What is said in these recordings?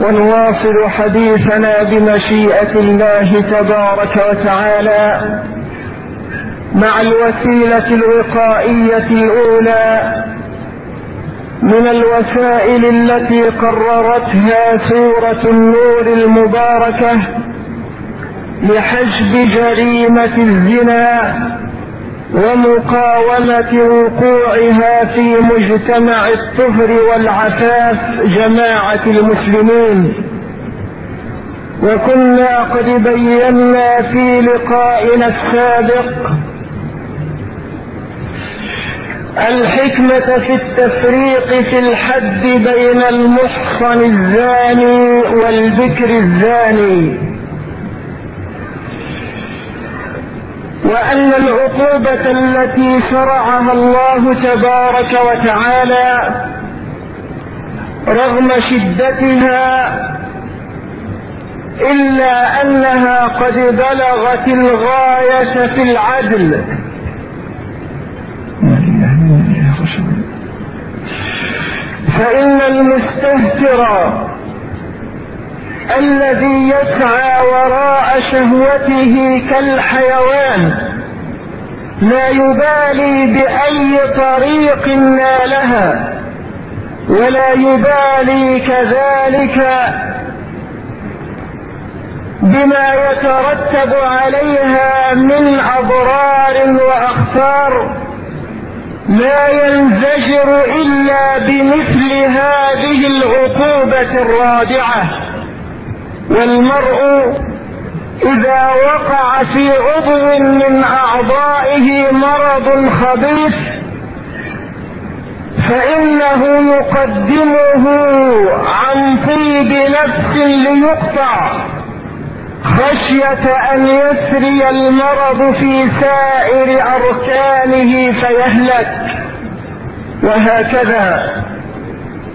ونواصل حديثنا بمشيئة الله تبارك وتعالى مع الوسيلة الوقائية الأولى من الوسائل التي قررتها سورة النور المباركة لحجب جريمة الزنا ومقاومة وقوعها في مجتمع الطهر والعفاف جماعة المسلمين. وكنا قد بينا في لقائنا السابق الحكمة في التفريق في الحد بين المحصن الزاني والبكر الزاني. وأن العقوبة التي شرعها الله تبارك وتعالى رغم شدتها إلا أنها قد بلغت الغاية في العدل. فإن المستهتر الذي يسعى وراء شهوته كالحيوان. لا يبالي بأي طريق نالها ولا يبالي كذلك بما يترتب عليها من أضرار وأخطار لا ينزجر إلا بمثل هذه العقوبة الرادعة. والمرء إذا وقع في عضو من أعضائه مرض خبيث فإنه يقدمه عن طيب نفس ليقطع خشية أن يسري المرض في سائر أركانه فيهلك. وهكذا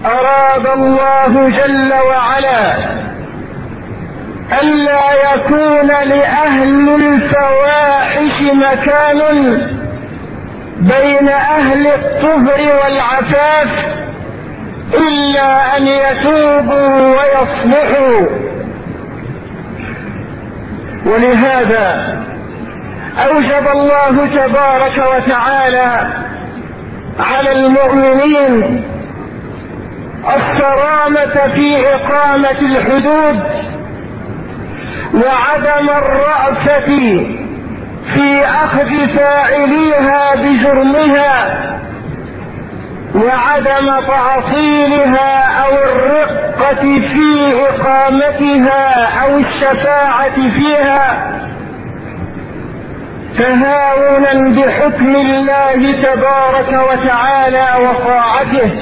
أراد الله جل وعلا ألا يكون لأهل الفواحش مكان بين أهل الطهر والعفاف إلا أن يتوبوا ويصلحوا. ولهذا أوجب الله تبارك وتعالى على المؤمنين الصرامة في إقامة الحدود وعدم الرأفة في أخذ فاعليها بجرمها وعدم تعطيلها أو الرقة في إقامتها أو الشفاعة فيها تهاونا بحكم الله تبارك وتعالى وطاعته.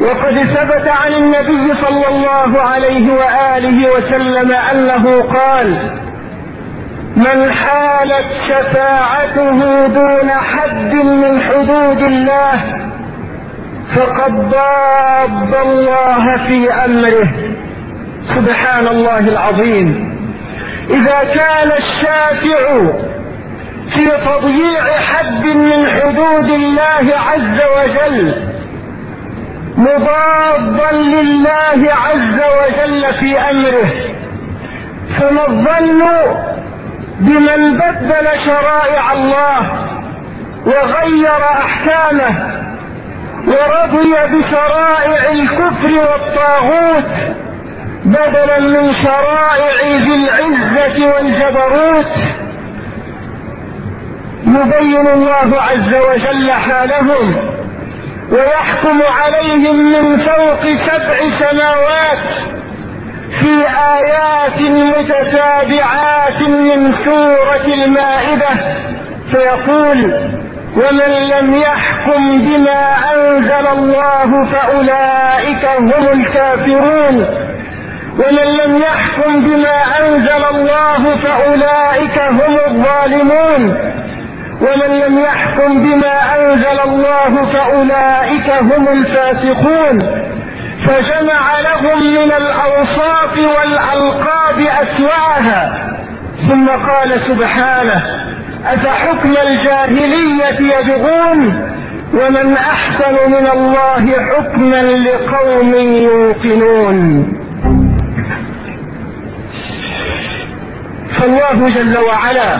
وقد ثبت عن النبي صلى الله عليه وآله وسلم أنه قال من حالت شفاعته دون حد من حدود الله فقد ضاد الله في أمره. سبحان الله العظيم. إذا كان الشافع في تضييع حد من حدود الله عز وجل مضادا لله عز وجل في أمره. فما الظن بمن بدل شرائع الله وغير أحكامه ورضي بشرائع الكفر والطاغوت بدلا من شرائع ذي العزة والجبروت؟ يبين الله عز وجل حالهم. ويحكم عليهم من فوق سبع سماوات في آيات متتابعات من سورة المائدة. فيقول ومن لم يحكم بما أنزل الله فأولئك هم الكافرون. ومن لم يحكم بما أنزل الله فأولئك هم الظالمون. ومن لم يحكم بما أنزل الله فأولئك هم الفاسقون. فجمع لهم من الأوصاف والألقاب أسواها. ثم قال سبحانه أفحكم الجاهلية يبغون؟ ومن أحسن من الله حكما لقوم يوقنون. فالله جل وعلا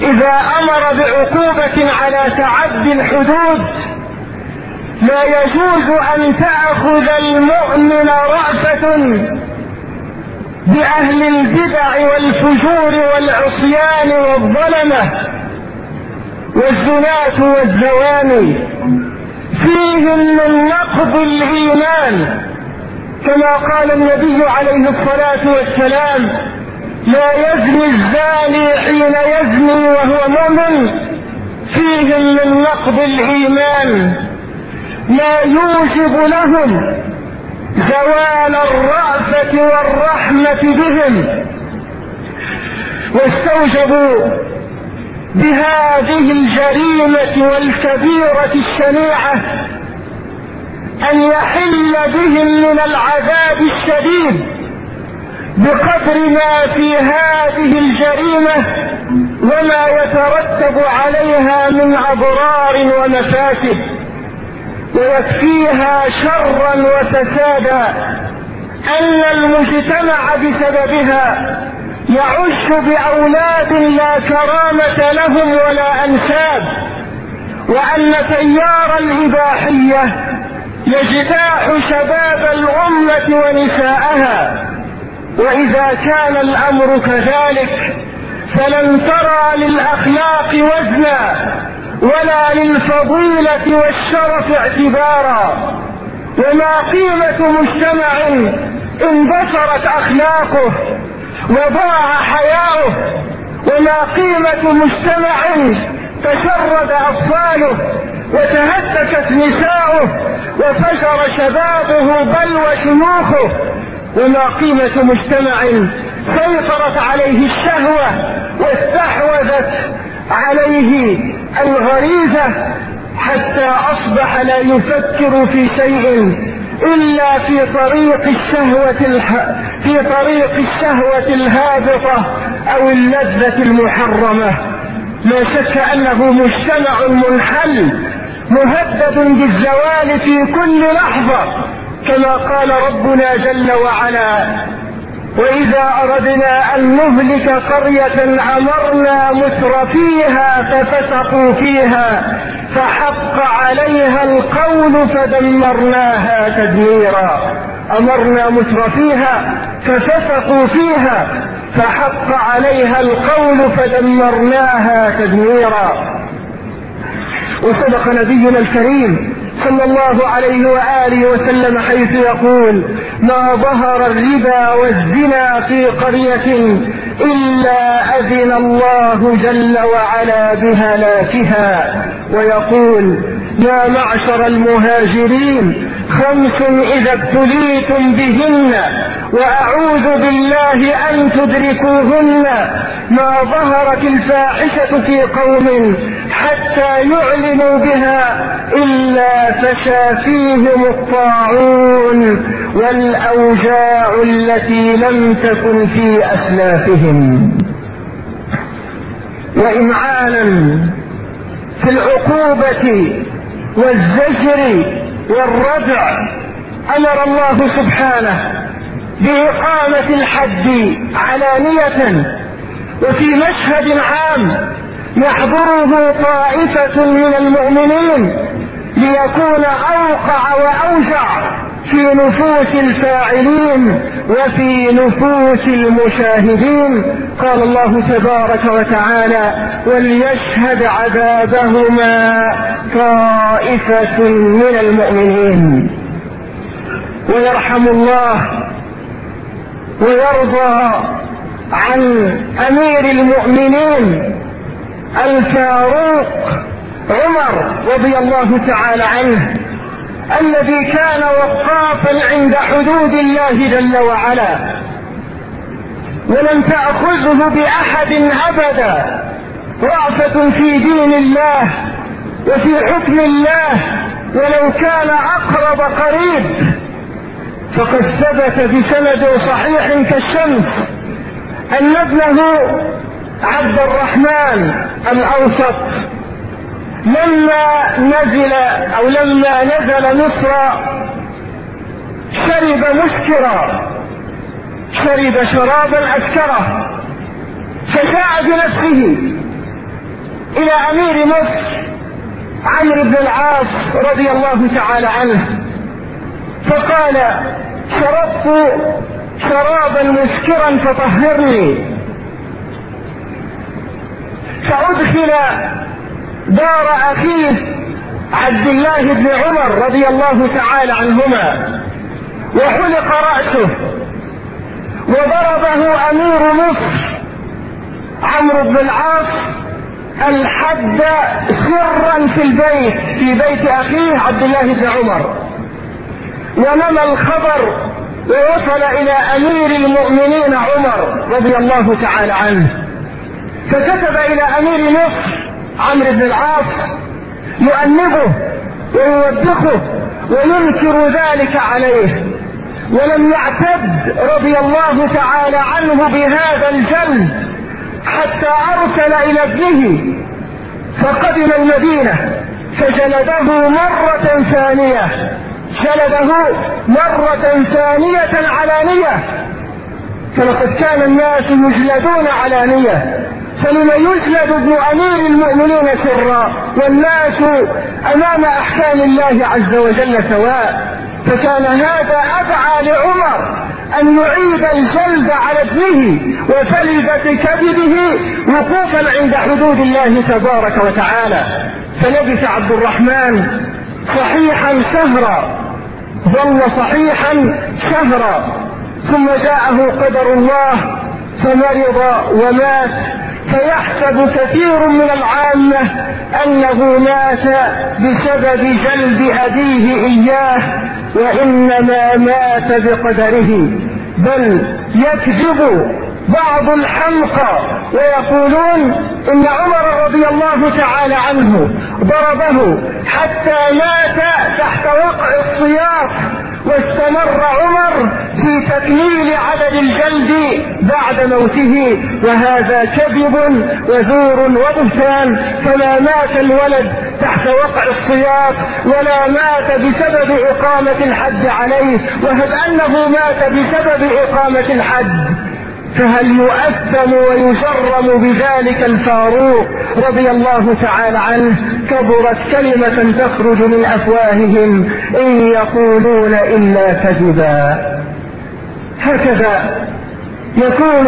إذا أمر بعقوبة على تعدي الحدود لا يجوز أن تأخذ المؤمن رأفة بأهل البدع والفجور والعصيان والظلمة والزناة والزواني فيهم من نقض الإيمان كما قال النبي عليه الصلاة والسلام لا يزني الزاني حين يزني وهو مؤمن. فيهم من نقض الإيمان ما يوجب لهم زوال الرأفة والرحمة بهم. واستوجبوا بهذه الجريمة والكبيرة الشنيعة أن يحل بهم من العذاب الشديد. بقدر ما في هذه الجريمة وما يترتب عليها من أضرار ومفاسد ويكفيها شرا وفسادا. أن المجتمع بسببها يعش بأولاد لا كرامة لهم ولا أنساب وأن تيار الإباحية يجتاح شباب الأمة ونساءها. وإذا كان الأمر كذلك فلن ترى للأخلاق وزنا ولا للفضيلة والشرف اعتبارا. وما قيمة مجتمع اندثرت أخلاقه وضاع حياؤه وما قيمة مجتمع تشرد أطفاله وتهتكت نساؤه وفجر شبابه بل وشيوخه وما قيمة مجتمع سيطرت عليه الشهوة واستحوذت عليه الغريزة حتى أصبح لا يفكر في شيء إلا في طريق الشهوة الح... في طريق الشهوة الهابطة أو اللذة المحرمة. لا شك أنه مجتمع منحل مهدد بالزوال في كل لحظة. كما قال ربنا جل وعلا وإذا أردنا أن نهلك قرية أمرنا متر فيها ففسقوا فيها فحق عليها القول فدمرناها تدميرا. أمرنا متر فيها ففسقوا فيها فحق عليها القول فدمرناها تدميرا. وصدق نبينا الكريم صلى الله عليه وآله وسلم حيث يقول ما ظهر الربا والزنا في قرية إلا أذن الله جل وعلا بهلاكها ويقول يا معشر المهاجرين خمس إذا ابتليتم بهن وأعوذ بالله أن تدركوهن. ما ظهرت الفاحشة في قوم حتى يعلنوا بها إلا فشى فيهم الطاعون والأوجاع التي لم تكن في أسلافهم. وإمعانا في العقوبة والزجر والردع أمر الله سبحانه بإقامة الحد علانية وفي مشهد عام يحضره طائفة من المؤمنين ليكون أوقع وأوجع في نفوس الفاعلين وفي نفوس المشاهدين. قال الله تبارك وتعالى وليشهد عذابهما طائفة من المؤمنين. ويرحم الله ويرضى عن أمير المؤمنين الفاروق عمر رضي الله تعالى عنه. الذي كان وقافا عند حدود الله جل وعلا. ولم تأخذه بأحد أبدا. رأفة في دين الله وفي حكم الله ولو كان أقرب قريب. فقد ثبت بسند صحيح كالشمس أن ابنه عبد الرحمن الأوسط لما نزل أو لما نزل مصر شرب مسكرا شرب شرابا أسكره فجاء بنفسه إلى أمير مصر عمرو بن العاص رضي الله تعالى عنه فقال شربت شرابا مسكرا فطهرني. فأدخل دار أخيه عبد الله بن عمر رضي الله تعالى عنهما وحلق رأسه وضربه أمير مصر عمرو بن العاص الحد سرا في البيت في بيت أخيه عبد الله بن عمر. ونمى الخبر ووصل إلى أمير المؤمنين عمر رضي الله تعالى عنه. فكتب إلى أمير مصر عمرو بن العاص يؤنبه ويوبخه وينكر ذلك عليه. ولم يعتد رضي الله تعالى عنه بهذا الجلد حتى أرسل إلى ابنه فقدم المدينة فجلده مرة ثانية. جلده مرة ثانية علانية فلقد كان الناس يجلدون علانية فلما يجلد ابن أمير المؤمنين سرا والناس أمام أحكام الله عز وجل سواء فكان هذا أدعى لعمر أن يعيد الجلد على ابنه وفلذة كبده وقوفا عند حدود الله تبارك وتعالى. فلبث عبد الرحمن صحيحا شهرا ظل صحيحا شهرا ثم جاءه قدر الله فمرض ومات فيحسب كثير من العامة أنه مات بسبب جلد أبيه إياه وإنما مات بقدره. بل يكذب بعض الحمقى ويقولون إن عمر رضي الله تعالى عنه ضربه حتى مات تحت وقع السياط واستمر عمر في تكميل عدد الجلد بعد موته. وهذا كذب وزور وبهتان. فما مات الولد تحت وقع السياط ولا مات بسبب إقامة الحد عليه. وهب أنه مات بسبب إقامة الحد؟ فهل يؤثم ويجرم بذلك الفاروق رضي الله تعالى عنه؟ كبرت كلمة تخرج من أفواههم إن يقولون إلا كذبا. هكذا يكون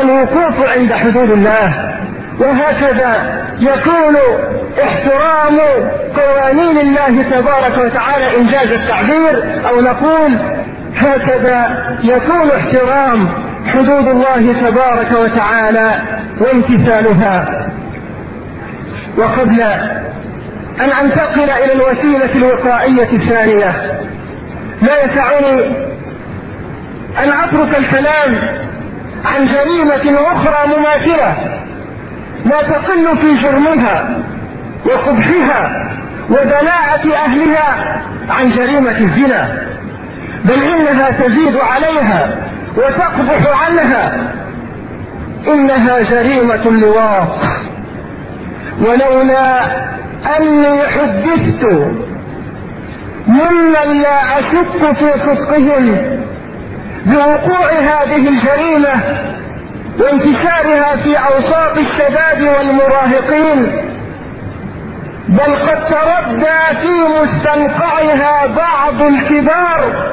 الوقوف عند حدود الله وهكذا يكون احترام قوانين الله تبارك وتعالى إنجاز التعبير أو نقول هكذا يكون احترام حدود الله تبارك وتعالى وامتثالها. وقبل أن أنتقل إلى الوسيلة الوقائية الثانية لا يسعني أن أترك الكلام عن جريمة أخرى مماثلة لا تقل في جرمها وقبحها ودناءة أهلها عن جريمة الزنا بل إنها تزيد عليها وتقبح عنها إنها جريمة اللواط ولولا أني حدثت ممن لا أشك في صدقهم بوقوع هذه الجريمة وانتشارها في أوساط الشباب والمراهقين. بل قد تردى في مستنقعها بعض الكبار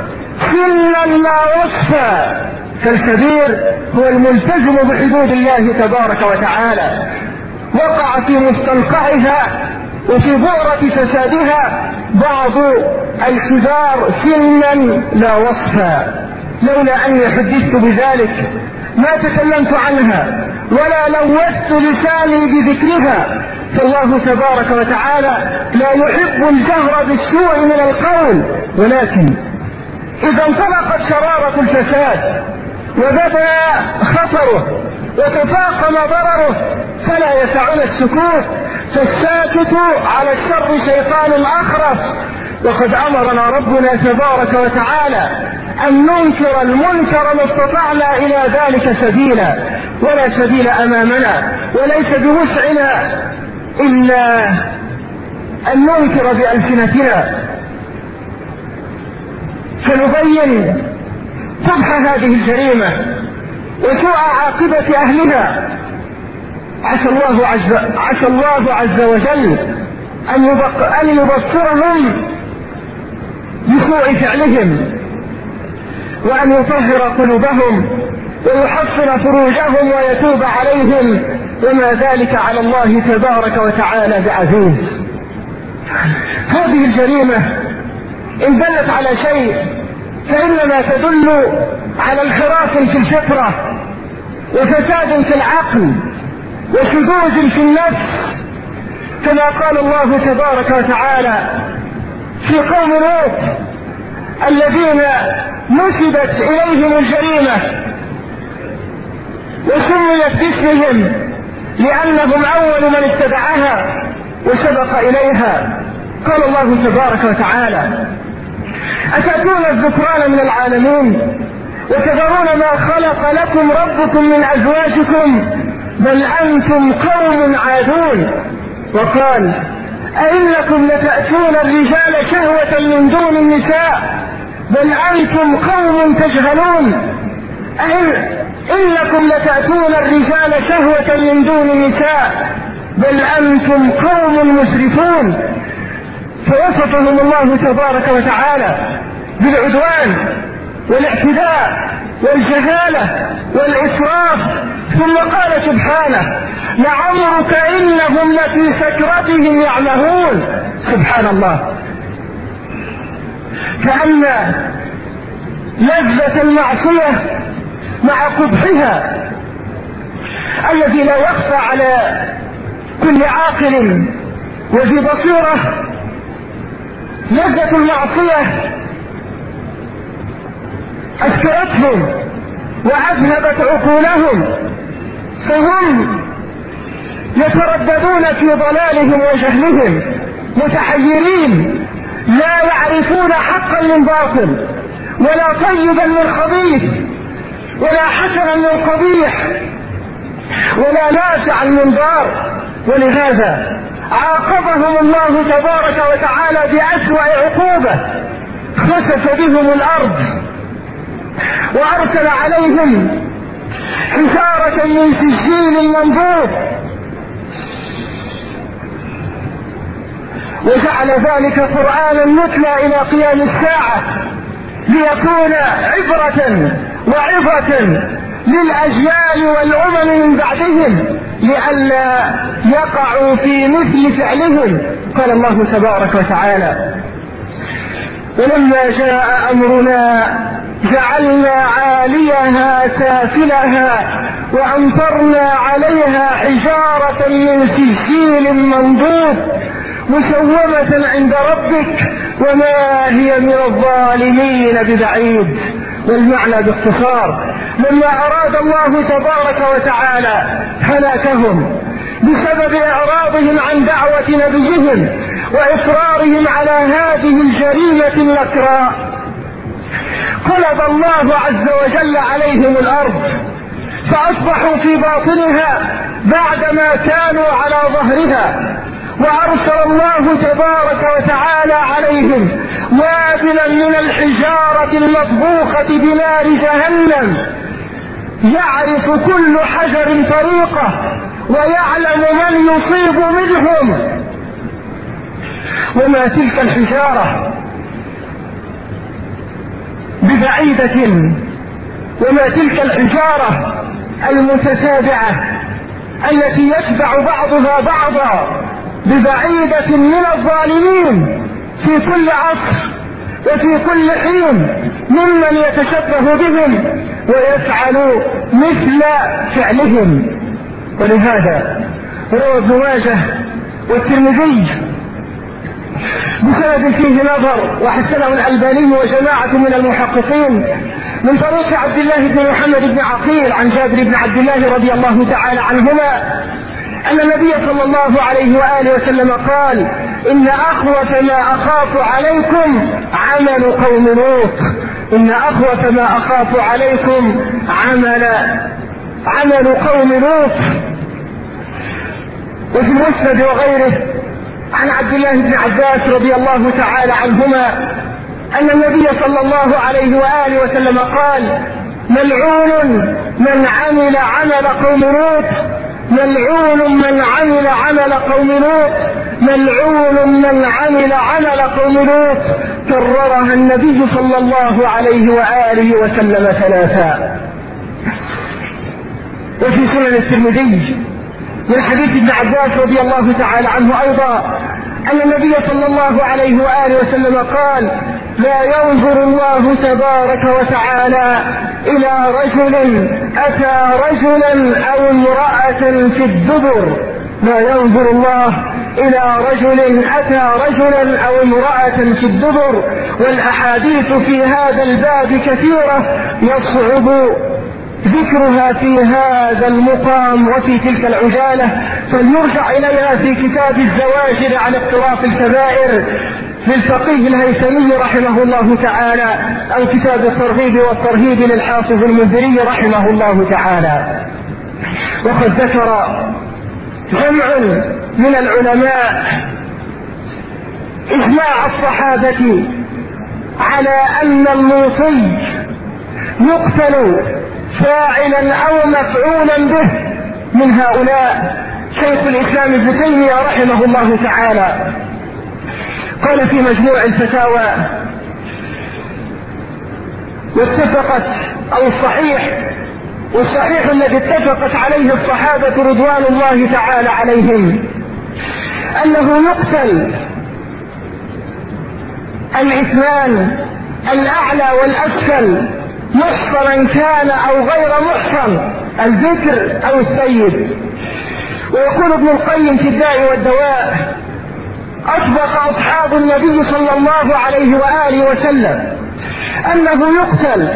سنا لا وصفا فالكبير هو الملتزم بحدود الله تبارك وتعالى. وقع في مستنقعها وفي بؤرة فسادها بعض الكبار سنا لا وصفا لولا أني حدثت بذلك ما تكلمت عنها ولا لوثت لساني بذكرها. فالله تبارك وتعالى لا يحب الجهر بالسوء من القول. ولكن إذا انطلقت شرارة الفساد وبدأ خطره وتفاقم ضرره فلا يسعنا السكوت فالساكت على الشر شيطان اخرس وقد أمرنا ربنا تبارك وتعالى أن ننكر المنكر ما استطعنا إلى ذلك سبيلا. ولا سبيل أمامنا وليس بوسعنا إلا أن ننكر بألسنتنا. فنبين قبح هذه الجريمة وسوء عاقبة أهلها. عسى الله عز عسى الله عز وجل أن أن يبصرهم بسوء فعلهم وأن يطهر قلوبهم ويحصن فروجهم ويتوب عليهم. وما ذلك على الله تبارك وتعالى بعزيز. هذه الجريمة إن دلت على شيء فإنما تدل على انحراف في الفطرة وفساد في العقل وشذوذ في النفس كما قال الله تبارك وتعالى في قوم لوط الذين نسبت إليهم الجريمة وسميت باسمهم لأنهم أول من اتبعها وسبق إليها. قال الله تبارك وتعالى أتأتون الذكران من العالمين؟ وتذرون ما خلق لكم ربكم من أزواجكم؟ بل أنتم قوم عادون. وقال أئنكم لتأتون الرجال شهوة من دون النساء؟ بل أنتم قوم تجهلون. أئن إنكم لتأتون الرجال شهوة من دون النساء؟ بل أنتم قوم مسرفون. فوصفهم الله تبارك وتعالى بالعدوان والاعتداء والجهالة والإسراف. ثم قال سبحانه لعمرك إنهم لفي سكرتهم يعمهون. سبحان الله كأن لذة المعصية مع قبحها الذي لا يخفى على كل عاقل وذي بصيرة لذة المعصية أسكرتهم وأذهبت عقولهم فهم يترددون في ضلالهم وجهلهم متحيرين لا يعرفون حقا من باطل ولا طيبا من خبيث ولا حسنا من قبيح ولا نافعا من ضار ولهذا عاقبهم الله تبارك وتعالى بأسوأ عقوبة. خسف بهم الأرض. وأرسل عليهم حجارة من سجين منبوط وجعل ذلك قرآنا يتلى إلى قيام الساعة ليكون عبرة وعظة للأجيال والأمم من بعدهم لئلا يقعوا في مثل فعلهم. قال الله تبارك وتعالى ولما جاء أمرنا جعلنا عاليها سافلها وأمطرنا عليها حجارة من سجيل منضود مسومة عند ربك وما هي من الظالمين ببعيد. والمعنى باختصار لما أراد الله تبارك وتعالى هلاكهم بسبب إعراضهم عن دعوة نبيهم وإصرارهم على هذه الجريمة النكراء قلب الله عز وجل عليهم الأرض فأصبحوا في باطنها بعدما كانوا على ظهرها. وأرسل الله تبارك وتعالى عليهم وابلا من الحجارة المطبوخة بنار جهنم. يعرف كل حجر طريقه ويعلم من يصيب منهم. وما تلك الحجارة ببعيدة وما تلك الحجارة المتتابعة التي يتبع بعضها بعضا. ببعيدة من الظالمين في كل عصر وفي كل حين ممن يتشبه بهم ويفعل مثل فعلهم. ولهذا روى ابن ماجه والترمذي بسند فيه نظر وحسنه الألباني وجماعة من المحققين من طريق عبد الله بن محمد بن عقيل عن جابر بن عبد الله رضي الله تعالى عنهما أن النبي صلى الله عليه وآله وسلم قال إن أخوف ما أخاف عليكم عمل قوم لوط. إن أخوف ما أخاف عليكم عمل عمل قوم لوط. وفي المسند وغيره عن عبد الله بن عباس رضي الله تعالى عنهما أن النبي صلى الله عليه وآله وسلم قال ملعون من عمل عمل قوم لوط ملعون من عمل عمل قوم لوط. ملعون من عمل عمل قوم لوط. كررها النبي صلى الله عليه وآله وسلم ثلاثا. وفي سنن الترمذي من حديث ابن عباس رضي الله تعالى عنه أيضا أن النبي صلى الله عليه وآله وسلم قال لا ينظر الله تبارك وتعالى إلى رجل أتى رجلا أو امرأة في الدبر. لا ينظر الله إلى رجل أتى رجلا أو امرأة في الدبر. والأحاديث في هذا الباب كثيرة يصعب ذكرها في هذا المقام وفي تلك العجالة فليرجع إليها في كتاب الزواجر عن اقتراف الكبائر. للفقيه الهيثمي رحمه الله تعالى أو كتاب الترغيب والترهيب للحافظ المنذري رحمه الله تعالى. وقد ذكر جمع من العلماء إجماع الصحابة على أن الموصي يقتل فاعلا أو مفعولا به من هؤلاء شيخ الاسلام ابن تيمية رحمه الله تعالى. قال في مجموع الفتاوى واتفقت أو الصحيح والصحيح الذي اتفقت عليه الصحابة رضوان الله تعالى عليهم انه يقتل الاثنان الاعلى والاسفل محصنا كان أو غير محصن الذكر أو السيد. ويقول ابن القيم في الداء والدواء اطبق أصحاب النبي صلى الله عليه وآله وسلم أنه يقتل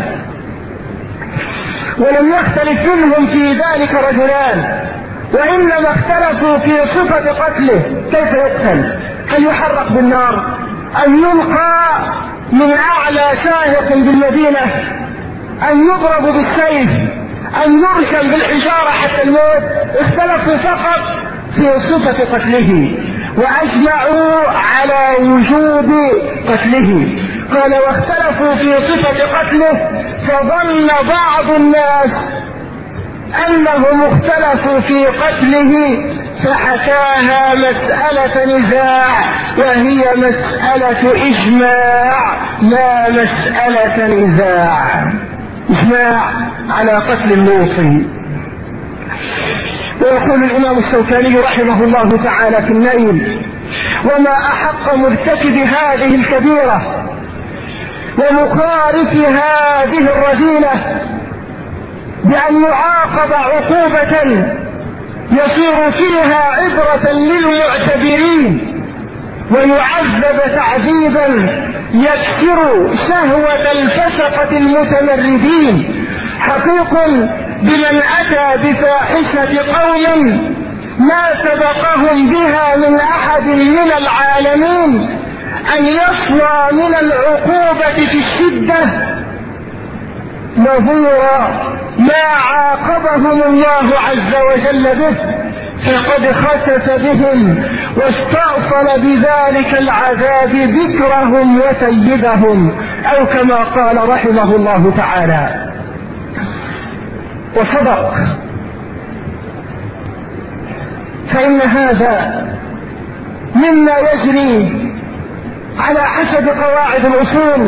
ولم يختلف منهم في ذلك رجلان وإنما اختلفوا في صفة قتله كيف يقتل؟ هل يحرق بالنار؟ ان يلقى من أعلى شاهق بالمدينة؟ أن يضرب بالسيف أن يرشم بالحجارة حتى الموت اختلفوا فقط في صفة قتله وأجمعوا على وجوب قتله. قال واختلفوا في صفة قتله فظن بعض الناس أنهم اختلفوا في قتله فحكاها مسألة نزاع وهي مسألة إجماع لا مسألة نزاع. إجماع على قتل اللوطي ويقول الإمام الشوكاني رحمه الله تعالى في النيل وما أحق مرتكب هذه الكبيرة ومخالف هذه الرذيلة بأن يعاقب عقوبة يصير فيها عبرة للمعتبرين ويعذب تعذيبا يكسر شهوة الفسقة المتمردين. حقيق بمن أتى بفاحشة قوم ما سبقهم بها من أحد من العالمين. أن يصوى من العقوبة في الشدة. نظير ما عاقبهم الله عز وجل به. فقد خسف بهم واستأصل بذلك العذاب ذكرهم وسيدهم أو كما قال رحمه الله تعالى. وصدق. فإن هذا مما يجري على حسب قواعد الأصول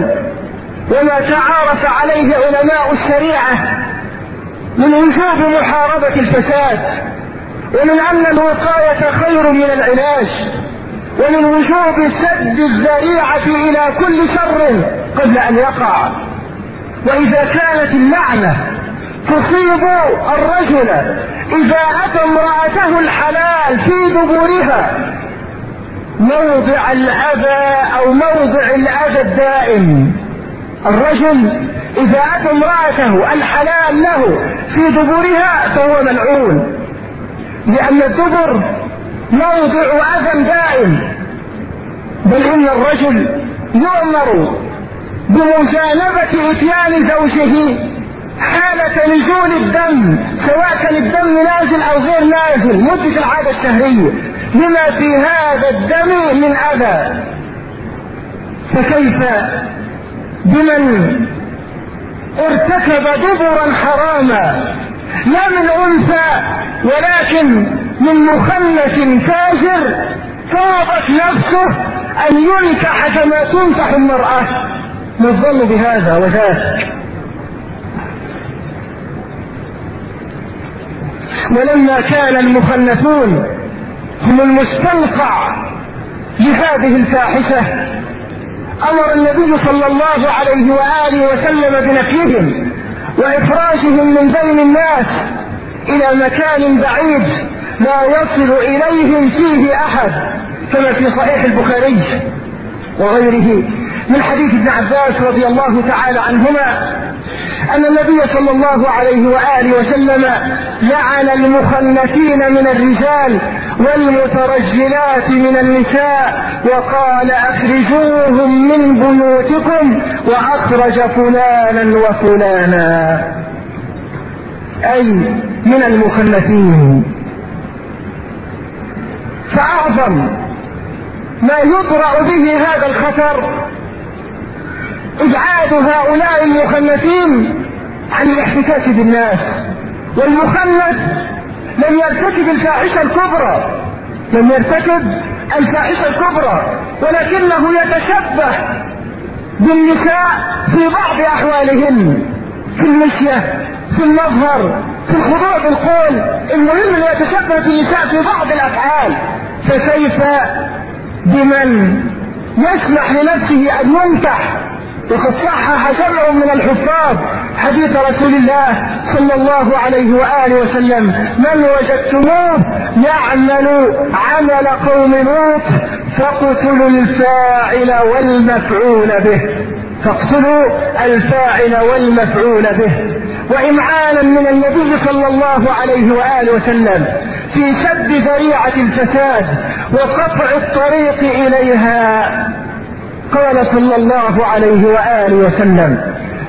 وما تعارف عليه علماء الشريعة من وجوب محاربة الفساد. ومن أن الوقاية خير من العلاج ومن وجوب سد الذريعة إلى كل شر قبل أن يقع. وإذا كانت اللعنة تصيب الرجل إذا أتى امرأته الحلال في دبورها موضع الأذى أو موضع الأذى الدائم. الرجل إذا أتى امرأته الحلال له في دبورها فهو ملعون. لأن الدبر موضع أذى دائم بل إن الرجل يؤمر بمجانبة إتيان زوجه حالة نزول الدم سواء كان الدم نازل أو غير نازل مدة العادة الشهرية لما في هذا الدم من أذى؟ فكيف بمن ارتكب دبرا حراما؟ لا من أنثى ولكن من مخنث فاجر طابت نفسه أن ينكح كما تنكح المرأة. الظن بهذا وذاك. ولما كان المخنثون هم المستنقع لهذه الفاحشة أمر النبي صلى الله عليه وآله وسلم بنفيهم وإفراشهم من بين الناس إلى مكان بعيد لا يصل إليهم فيه أحد كما في صحيح البخاري وغيره. من حديث ابن عباس رضي الله تعالى عنهما أن النبي صلى الله عليه وآله وسلم لعن المخنثين من الرجال والمترجلات من النساء وقال أخرجوهم من بيوتكم وأخرج فلانا وفلانا. أي من المخنثين فأعظم ما يطرأ به هذا الخطر إبعاد هؤلاء المخنثين عن الاحتكاك بالناس. والمخنث لم يرتكب الفاحشة الكبرى. لم يرتكب الفاحشة الكبرى. ولكنه يتشبه بالنساء في بعض أحوالهن في المشية في المظهر في الخضوع بالقول. المهم أن يتشبه بالنساء في بعض الأفعال. فكيف بمن يسمح لنفسه أن ينكح وقد صحح جمع من الحفاظ. حديث رسول الله صلى الله عليه وآله وسلم من وجدتموه يعمل عمل قوم لوط فاقتلوا الفاعل والمفعول به. فاقتلوا الفاعل والمفعول به. وإمعانا من النبي صلى الله عليه وآله وسلم في سد ذريعة الفساد وقطع الطريق إليها. قال صلى الله عليه وآله وسلم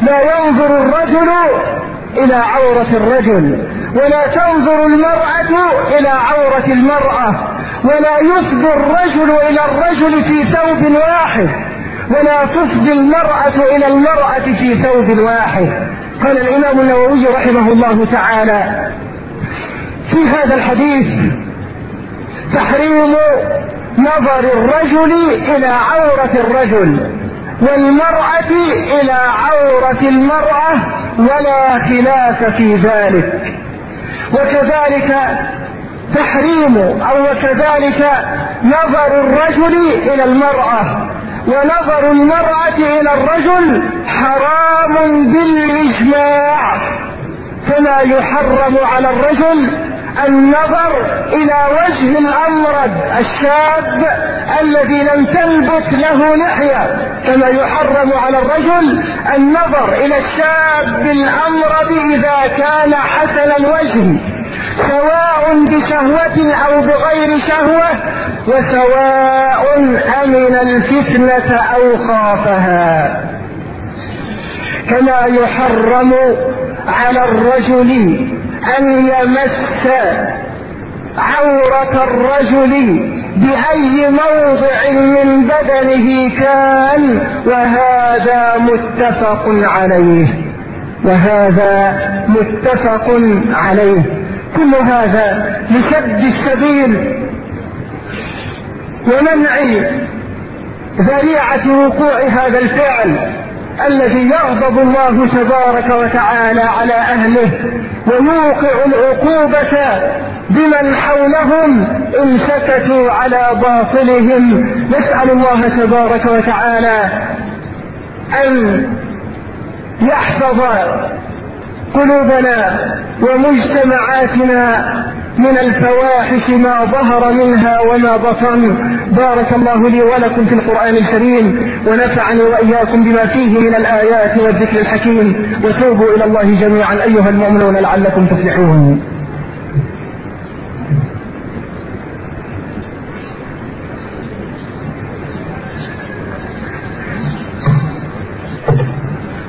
لا ينظر الرجل إلى عورة الرجل ولا تنظر المرأة إلى عورة المرأة ولا يفضي الرجل إلى الرجل في ثوب واحد ولا تفضي المرأة إلى المرأة في ثوب واحد. قال الإمام النووي رحمه الله تعالى في هذا الحديث تحريم نظر الرجل إلى عورة الرجل والمرأة إلى عورة المرأة ولا خلاف في ذلك. وكذلك تحريم أو وكذلك نظر الرجل إلى المرأة. ونظر المرأة إلى الرجل حرام بالإجماع كما يحرم على الرجل النظر إلى وجه الامرد الشاب الذي لم تنبت له لحيه كما يحرم على الرجل النظر إلى الشاب الامرد اذا كان حسن الوجه سواء بشهوة أو بغير شهوة وسواء أمن الفتنة أو خافها. كما يحرم على الرجل أن يمس عورة الرجل بأي موضع من بدنه كان وهذا متفق عليه. وهذا متفق عليه. كل هذا لسد السبيل ومنع ذريعة وقوع هذا الفعل. الذي يغضب الله تبارك وتعالى على أهله ويوقع العقوبة بمن حولهم إن سكتوا على باطلهم. نسأل الله تبارك وتعالى أن يحفظ قلوبنا ومجتمعاتنا من الفواحش ما ظهر منها وما بطن. بارك الله لي ولكم في القرآن الكريم ونفعني وإياكم بما فيه من الآيات والذكر الحكيم. وتوبوا إلى الله جميعا أيها المؤمنون لعلكم تفلحون.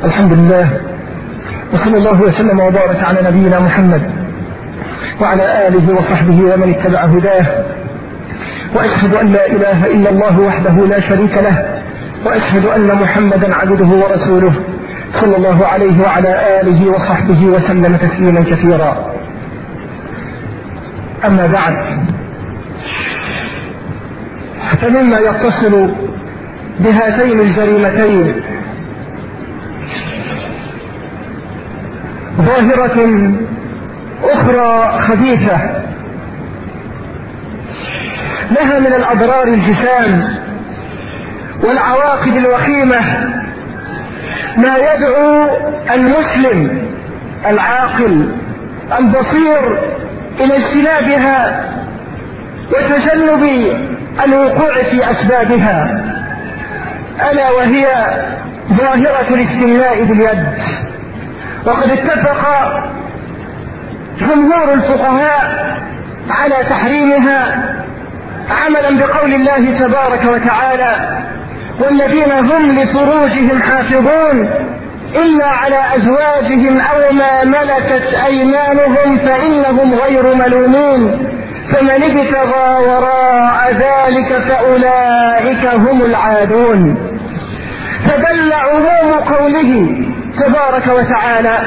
الحمد لله وصلى الله وسلم وبارك على نبينا محمد. وعلى آله وصحبه ومن اتبع هداه. وأشهد أن لا إله إلا الله وحده لا شريك له. وأشهد أن محمدا عبده ورسوله. صلى الله عليه وعلى آله وصحبه وسلم تسليما كثيرا. أما بعد فمما يتصل بهاتين الجريمتين ظاهرة أخرى خبيثة. لها من الأضرار الجسام والعواقب الوخيمة ما يدعو المسلم العاقل البصير إلى اجتنابها وتجنب الوقوع في أسبابها. ألا وهي ظاهرة الاستملاء باليد. وقد اتفق جمهور الفقهاء على تحريمها عملا بقول الله تبارك وتعالى والذين هم لفروجهم حافظون إلا على أزواجهم أو ما ملكت أيمانهم فإنهم غير ملومين فمن ابتغى وراء ذلك فأولئك هم العادون فدل عموم قوله تبارك وتعالى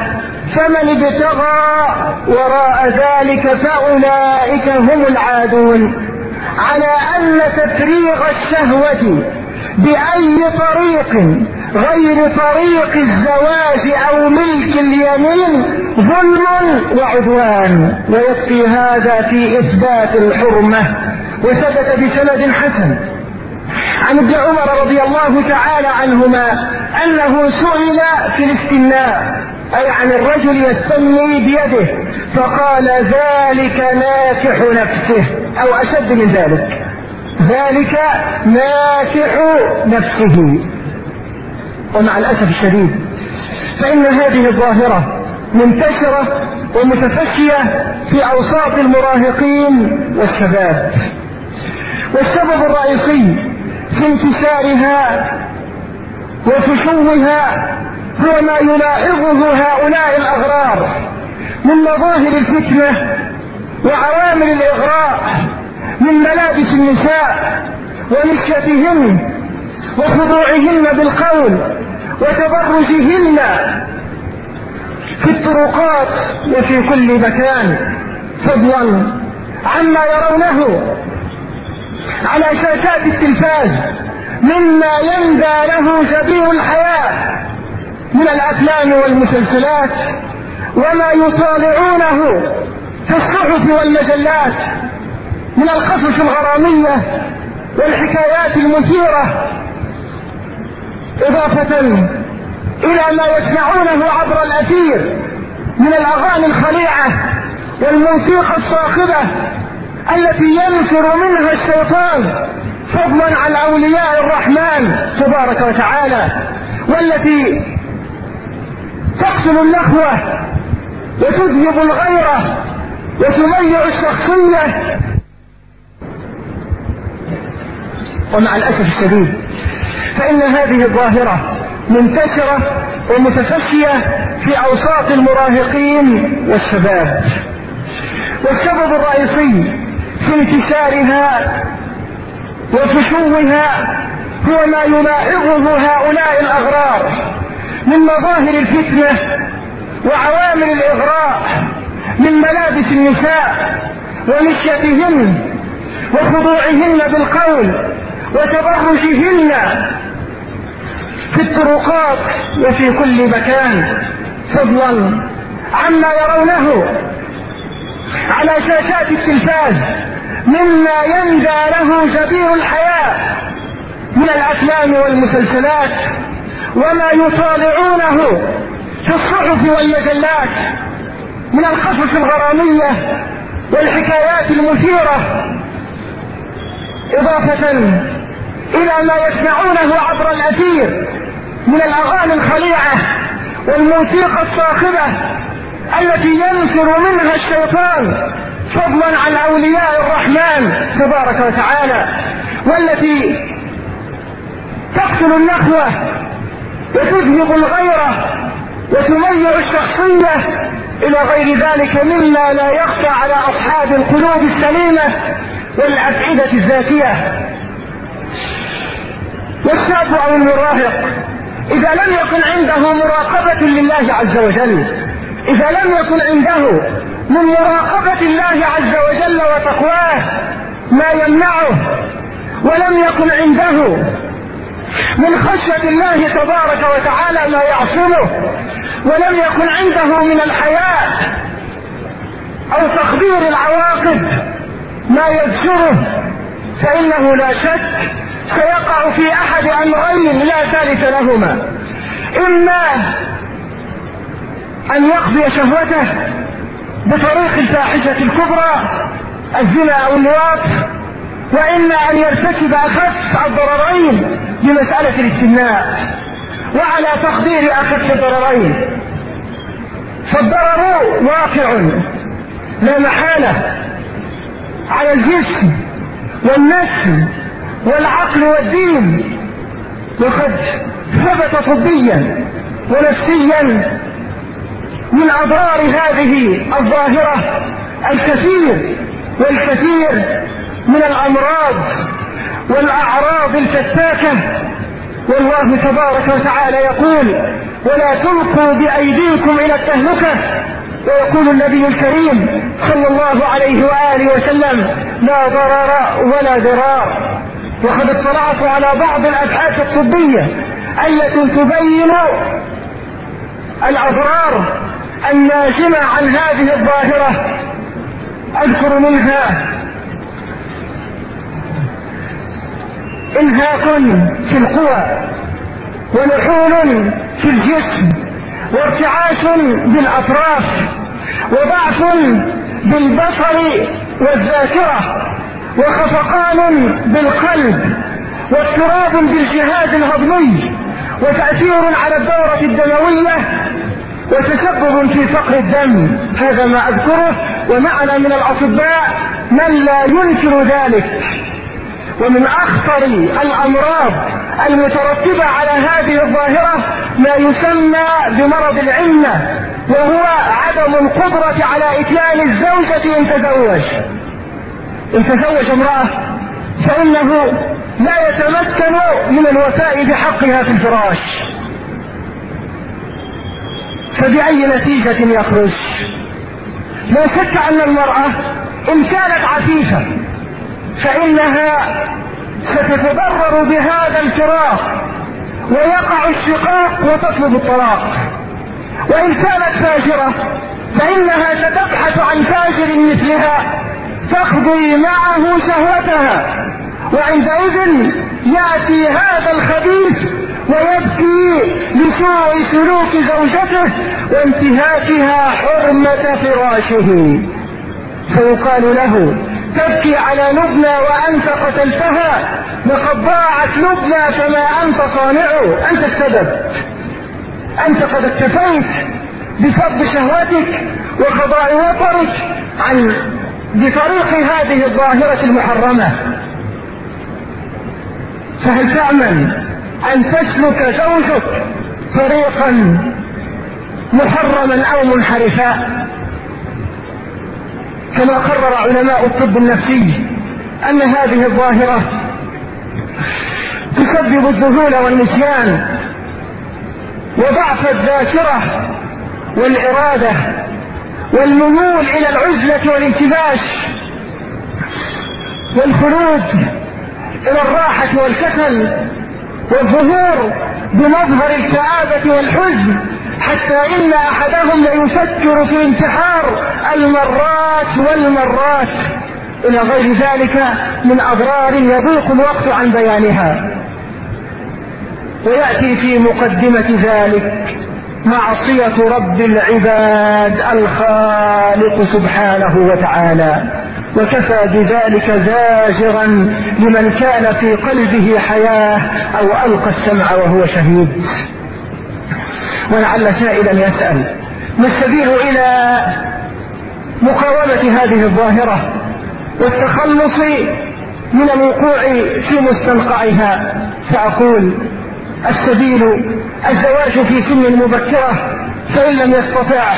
فمن ابتغى وراء ذلك فأولئك هم العادون. على أن تفريغ الشهوة بأي طريق غير طريق الزواج أو ملك اليمين ظلم وعدوان. ويكفي هذا في إثبات الحرمة. وثبت بسند حسن. عن ابن عمر رضي الله تعالى عنهما أنه سئل في الاستمناء أي عن الرجل يستمني بيده فقال ذلك ناكح نفسه أو أشد من ذلك ذلك ناكح نفسه. ومع الأسف الشديد فإن هذه الظاهرة منتشرة ومتفشية في أوساط المراهقين والشباب. والسبب الرئيسي في انتشارها وفشوها هو ما يلاحظه هؤلاء الأغرار من مظاهر الفتنة وعوامل الإغراء من ملابس النساء ونشيتهن وخضوعهن بالقول وتبرجهن في الطرقات وفي كل مكان فضلا عما يرونه على شاشات التلفاز مما يندى له سبيل الحياة من الأفلام والمسلسلات وما يطالعونه في الصحف والمجلات من القصص الغرامية والحكايات المثيرة إضافة إلى ما يسمعونه عبر الأثير من الأغاني الخليعة والموسيقى الصاخبة التي ينفر منها الشيطان فضلا عن أولياء الرحمن تبارك وتعالى والتي تقتل النخوة وتذهب الغيرة وتميع الشخصية. ومع الأسف الشديد فإن هذه الظاهرة منتشرة ومتفشية في أوساط المراهقين والشباب. والسبب الرئيسي في انتشارها وفشوها هو ما يلاحظه هؤلاء الأغرار من مظاهر الفتنة وعوامل الإغراء من ملابس النساء ومشيتهن وخضوعهن بالقول وتبرجهن في الطرقات وفي كل مكان فضلا عما يرونه على شاشات التلفاز مما يندى له سبيل الحياة من الأفلام والمسلسلات وما يطالعونه في الصحف والمجلات من القصص الغرامية والحكايات المثيرة إضافة إلى ما يسمعونه عبر الأثير من الأغاني الخليعة والموسيقى الصاخبة التي ينفر منها الشيطان فضلا عن أولياء الرحمن تبارك وتعالى والتي تقتل النخوة وتذهب الغيرة وتميع الشخصية. إلى غير ذلك مما لا يخفى على أصحاب القلوب السليمة والأفئدة الذاتية. والشاب أو المراهق إذا لم يكن عنده مراقبة لله عز وجل إذا لم يكن عنده من مراقبة الله عز وجل وتقواه ما يمنعه ولم يكن عنده. من خشية الله تبارك وتعالى ما يعصمه ولم يكن عنده من الحياء أو تقدير العواقب ما يذكره. فإنه لا شك سيقع في أحد أمرين لا ثالث لهما. إما أن يقضي شهوته بطريق الفاحشة الكبرى الزنا أو اللواط وإما أن يرتكب أخف الضررين بمسألة الاستمناء. وعلى تقدير أخف الضررين. فالضرر واقع. لا محالة على الجسم والنفس والعقل والدين. وقد ثبت طبيا ونفسيا من أضرار هذه الظاهرة الكثير والكثير من الأمراض والأعراض الفتاكة. والله تبارك وتعالى يقول ولا تلقوا بأيديكم إلى التهلكة. ويقول النبي الكريم صلى الله عليه وآله وسلم لا ضرر ولا ضرار. وقد اطلعت على بعض الأبحاث الطبية التي تبين الأضرار الناجمه عن هذه الظاهرة. أذكر منها انهاك في القوى ونحول في الجسم وارتعاش بالأطراف وضعف بالبصر والذاكرة وخفقان بالقلب واضطراب بالجهاز الهضمي وتأثير على الدورة الدموية وتسبب في فقر الدم. هذا ما أذكره. ومعنا من الأطباء من لا ينكر ذلك. ومن أخطر الأمراض المترتبة على هذه الظاهرة ما يسمى بمرض العنة وهو عدم القدرة على إتيان الزوجة إن تزوج. إن تزوج امرأة فإنه لا يتمكن من الوفاء بحقها في الفراش. فبأي نتيجة يخرج؟ لا شك أن المرأة إن كانت عفيفة فإنها ستتضرر بهذا الفراق ويقع الشقاق وتطلب الطلاق. وإن كانت فاجرة فإنها ستبحث عن فاجر مثلها تقضي معه شهوتها. وعندئذ يأتي هذا الخبيث ويبكي لسوء سلوك زوجته وانتهاكها حرمة فراشه. فيقال له تبكي على لبنى وأنت قتلتها لقد ضاعت لبنى فما أنت صانعه أنت السبب. أنت قد اكتفيت بفض شهوتك وقضاء وطرك عن بطريق هذه الظاهرة المحرمة. فهل تأمن أن تسلك زوجك طريقا محرما أو منحرفا. كما قرر علماء الطب النفسي أن هذه الظاهرة تسبب الذهول والنسيان وضعف الذاكرة والإرادة والميول إلى العزلة والانتباش والخلود إلى الراحة والكسل. والظهور بمظهر الكآبة والحزن حتى إن أحدهم ليفكر في الانتحار المرات والمرات. إلى غير ذلك من أضرار يضيق الوقت عن بيانها. ويأتي في مقدمة ذلك معصية رب العباد الخالق سبحانه وتعالى. وكفى بذلك زاجرا لمن كان في قلبه حياة أو ألقى السمع وهو شهيد. ولعل سائلا يسأل ما السبيل إلى مقاومة هذه الظاهرة والتخلص من الوقوع في مستنقعها؟ فأقول السبيل الزواج في سن مبكرة فإن لم يستطع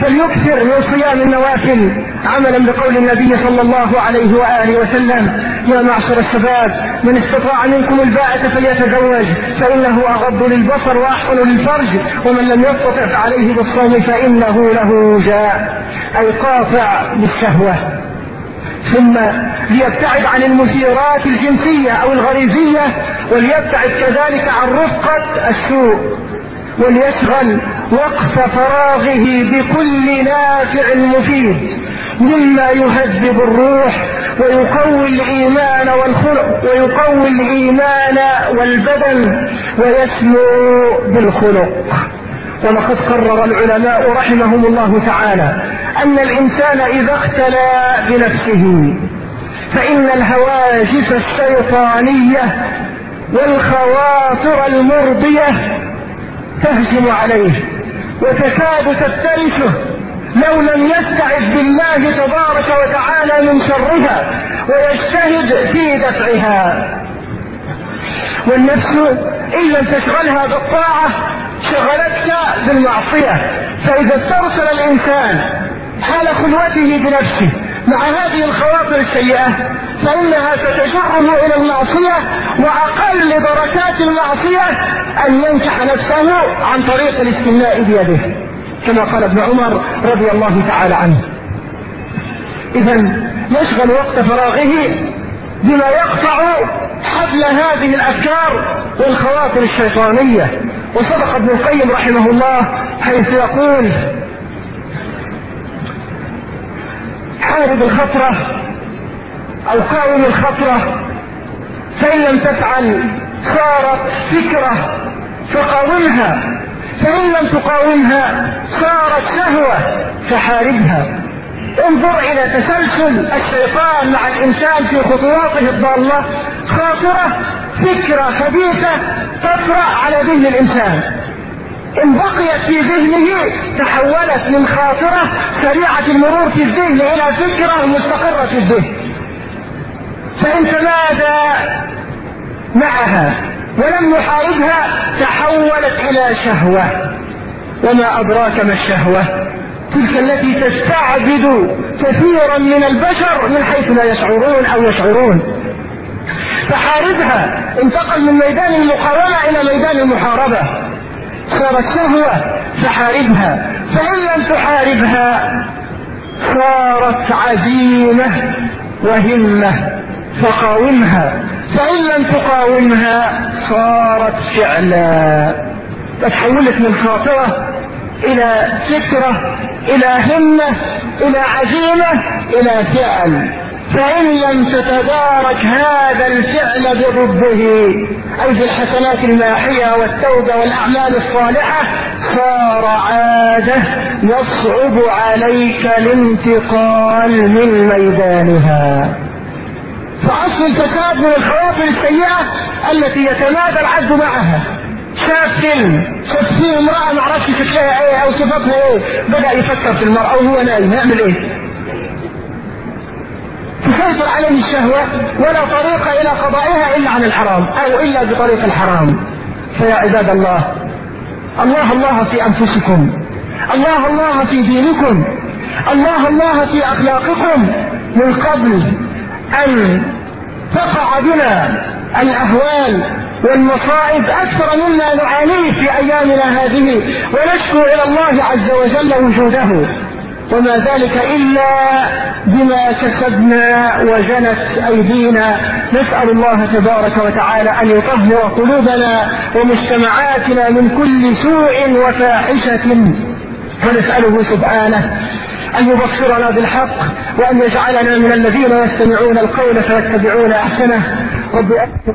فليكثر من صيام النوافل عملا بقول النبي صلى الله عليه وآله وسلم يا معشر الشباب من استطاع منكم الباءة فليتزوج فإنه أغض للبصر وأحسن للفرج ومن لم يستطع فعليه بالصوم فإنه له جاء أي قاطع بالشهوة. ثم ليبتعد عن المثيرات الجنسية أو الغريزية وليبتعد كذلك عن رفقة السوء. وليشغل وقت فراغه بكل نافع مفيد مما يهذب الروح ويقوي الإيمان والخلق ويقوي الإيمان والبدن ويسمو بالخلق. ولقد قرر العلماء رحمهم الله تعالى أن الإنسان إذا اختلى بنفسه فإن الهواجس الشيطانية والخواطر المرضية تهجم عليه وتكاد تفترسه لو لم يستعذ بالله تبارك وتعالى من شرها ويجتهد في دفعها. والنفس إن لم تشغلها بالطاعة شغلتك بالمعصية. فإذا استرسل الإنسان حال خلوته بنفسه مع هذه الخواطر السيئة فإنها ستجره إلى المعصية وأقل دركات المعصية أن ينكح نفسه عن طريق الاستمناء بيده كما قال ابن عمر رضي الله تعالى عنه. إذا يشغل وقت فراغه بما يقطع حبل هذه الأفكار والخواطر الشيطانية. وصدق ابن القيم رحمه الله حيث يقول حارب الخطرة أو قاوم الخطرة فإن لم تفعل صارت فكرة فقاومها فإن لم تقاومها صارت شهوة فحاربها. انظر إلى تسلسل الشيطان مع الإنسان في خطواته الضالة. خاطرة فكرة خبيثة تطرأ على ذهن الإنسان. إن بقيت في ذهنه تحولت من خاطرة سريعة المرور في الذهن إلى فكرة مستقرة في الذهن. فإن تمادى معها ولم يحاربها تحولت إلى شهوة. وما أدراك ما الشهوة؟ تلك التي تستعبد كثيرا من البشر من حيث لا يشعرون أو يشعرون. فحاربها انتقل من ميدان المقاومة إلى ميدان المحاربة. صارت شهوة فحاربها فإن لم تحاربها صارت عزيمة وهمة فقاومها فإن لم تقاومها صارت فعلا. فتحولت من خاطرة إلى فكرة إلى همة إلى عزيمة إلى فعل. فإن لم تتدارك هذا الفعل بضده أي بالحسنات الماحية والتوبة والأعمال الصالحة صار عادة يصعب عليك الانتقال من ميدانها. فأصل الفساد من الخواطر السيئة التي يتمادى العبد معها. شاف فيلم شاف فيه امرأة ما عرفش شكلها إيه أو صفتها إيه بدأ يفكر في المرأة وهو نايم يعمل إيه؟ تسيطر عليه الشهوة ولا طريق إلى قضائها إلا عن الحرام أو إلا بطريق الحرام. فيا عباد الله الله الله في أنفسكم الله الله في دينكم الله الله في أخلاقكم من قبل أن تقع بنا الأهوال والمصائب أكثر مما نعانيه في أيامنا هذه. ونشكو إلى الله عز وجل وجوده. وما ذلك إلا بما كسبنا وجنت أيدينا. نسأل الله تبارك وتعالى أن يطهر قلوبنا ومجتمعاتنا من كل سوء وفاحشة. ونسأله سبحانه أن يبصرنا بالحق وأن يجعلنا من الذين يستمعون القول فيتبعون أحسنه. رب أكبر